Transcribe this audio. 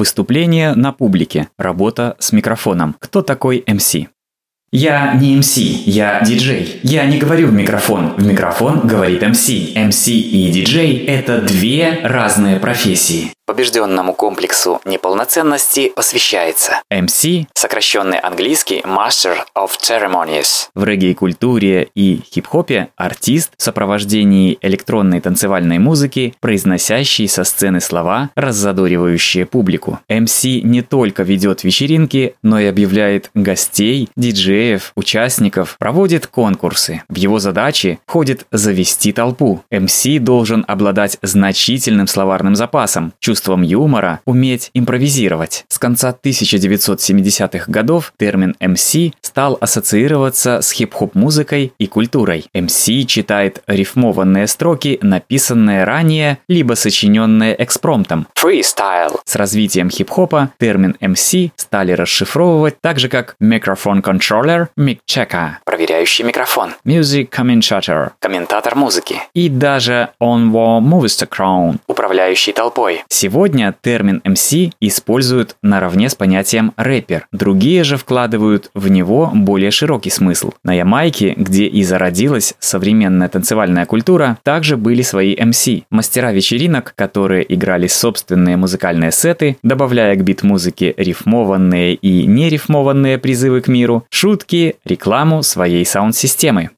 Выступление на публике. Работа с микрофоном. Кто такой MC? Я не МС, я диджей. Я не говорю в микрофон, в микрофон говорит МС. МС и диджей – это две разные профессии побежденному комплексу неполноценности посвящается. MC – сокращенный английский Master of Ceremonies. В регги-культуре и хип-хопе артист в сопровождении электронной танцевальной музыки, произносящий со сцены слова, раззадоривающие публику. MC не только ведет вечеринки, но и объявляет гостей, диджеев, участников, проводит конкурсы. В его задачи входит завести толпу. MC должен обладать значительным словарным запасом, чувствовать чувством юмора, уметь импровизировать. С конца 1970-х годов термин MC стал ассоциироваться с хип-хоп музыкой и культурой. MC читает рифмованные строки, написанные ранее, либо сочиненные экспромтом. Freestyle. С развитием хип-хопа термин MC стали расшифровывать так же, как Microphone Controller, Mic Checker, проверяющий микрофон, Music Commentator, комментатор музыки и даже On War Movies Crown, управляющий толпой. Сегодня термин MC используют наравне с понятием рэпер. Другие же вкладывают в него более широкий смысл. На Ямайке, где и зародилась современная танцевальная культура, также были свои MC. Мастера вечеринок, которые играли собственные музыкальные сеты, добавляя к бит-музыке рифмованные и нерифмованные призывы к миру, шутки, рекламу своей саунд-системы.